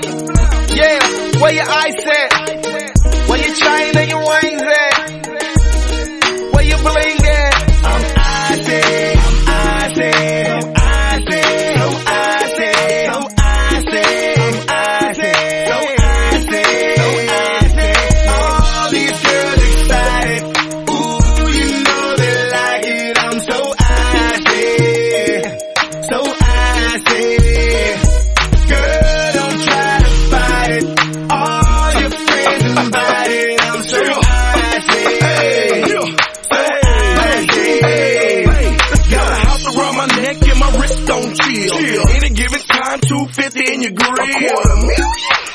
Yeah, where your eyes at? Chill. Any given time, 250 in your grill. A quarter million.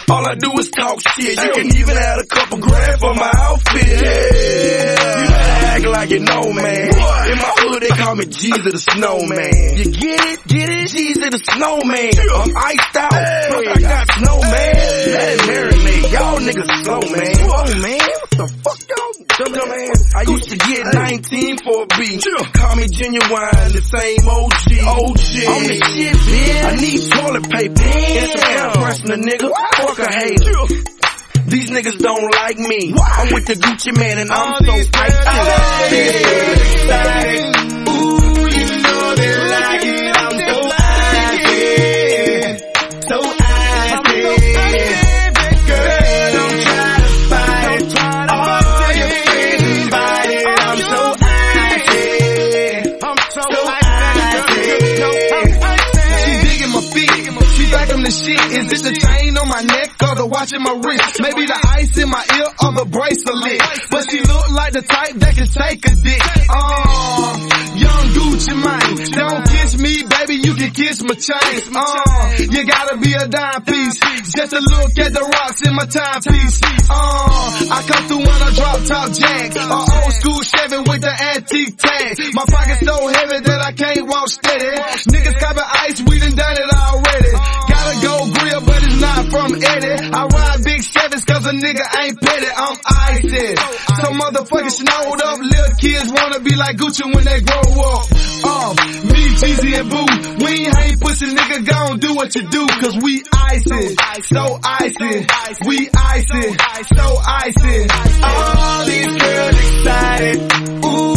All I do is talk shit. You can even add a couple grand for my outfit. Yeah. You better act like you know, man. In my hood, they call me Jeezy the Snowman. You get it? Get it? Jeezy the Snowman. I'm iced out. Plus I got snowman. Let it marinate. Y'all niggas slow, man. Whoa, man. What the fuck, y'all? I used to get 19 for a beat. Call me genuine, the same OG. OG. I'm the shit, bitch. I need toilet paper. And some air freshener, nigga. Fuck a hater. These niggas don't like me. I'm with the Gucci Mane and I'm so excited. Is it the chain on my neck or the watch in my wrist? Maybe the ice in my ear or the bracelet. But she look like the type that can take a dick. Oh, young Gucci Mane. Don't kiss me, baby. You can kiss my chain. Oh, you gotta be a dime piece. Just to look at the rocks in my timepiece. Oh, I come through on a drop top jack. A old school Chevy with the antique tag. My pocket's so heavy that I can't walk steady. I'm icy. Some motherfuckers snowed up. Little kids wanna be like Gucci when they grow up. Um, me, Jeezy and Boo. We ain't pussy nigga gon' do what you do cause we icy. So icy. We icy. So icy. All these girls excited. Ooh,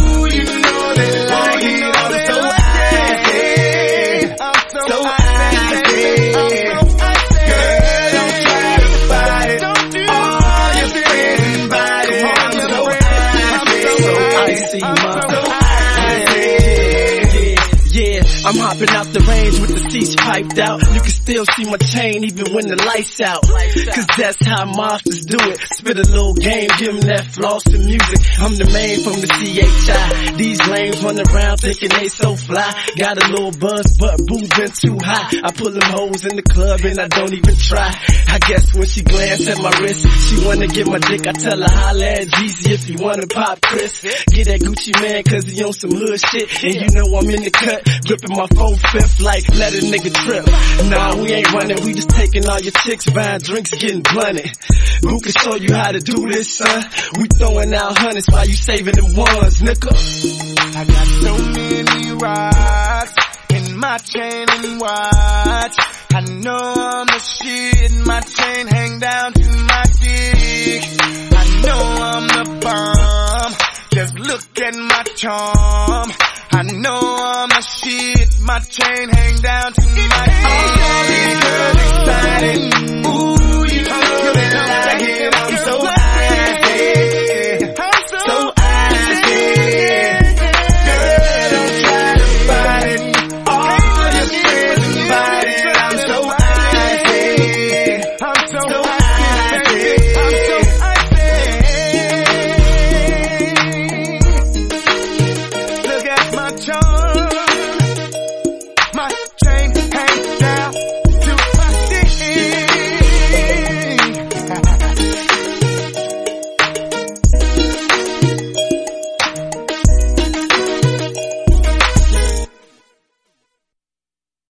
I'm out the range with the seats piped out. You can still see my chain even when the lights out. Cause that's how monsters do it. Spit a little game, give give 'em that floss and music. I'm the main from the CHI. These lames run around thinking they so fly. Got a little buzz, but Boo been too high. I pull them hoes in the club and I don't even try. I guess when she glance at my wrist, she wanna get my dick. I tell her holla at Jeezy if you wanna pop Cris. Get that Gucci Mane cause he on some hood shit. And you know I'm in the cut, gripping my four fifth like let a nigga trip. Nah, we ain't running, we just taking all your chicks, buying drinks, getting blunted. Who can show you how to do this, son? We throwing out hundreds while you saving them ones, nigga. I got so many rocks in my chain and watch. I know I'm the shit. In my chain hang down to my dick. I know I'm the bomb. Just look at my charm. Chain hang down. my